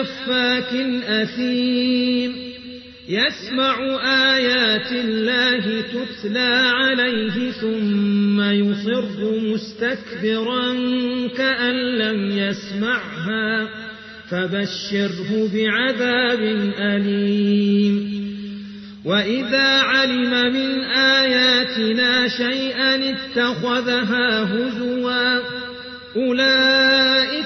أفاك أثيم. يسمع آيات الله تتلى عليه ثم يصر مستكبرا كأن لم يسمعها. فبشره بعذاب أليم. وإذا علم من آياتنا شيئا اتخذها هزوا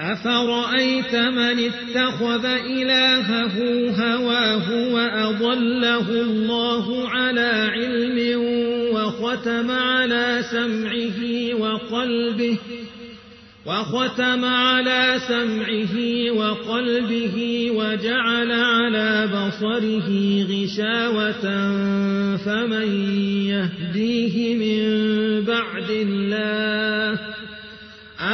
أفرأيت من اتخذ إلهه هواه وأضله الله على علم وختم على سمعه وقلبه وختم على سمعه وقلبه وجعل على بصره غشاوة فمن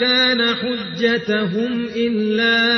كان حجتهم إلا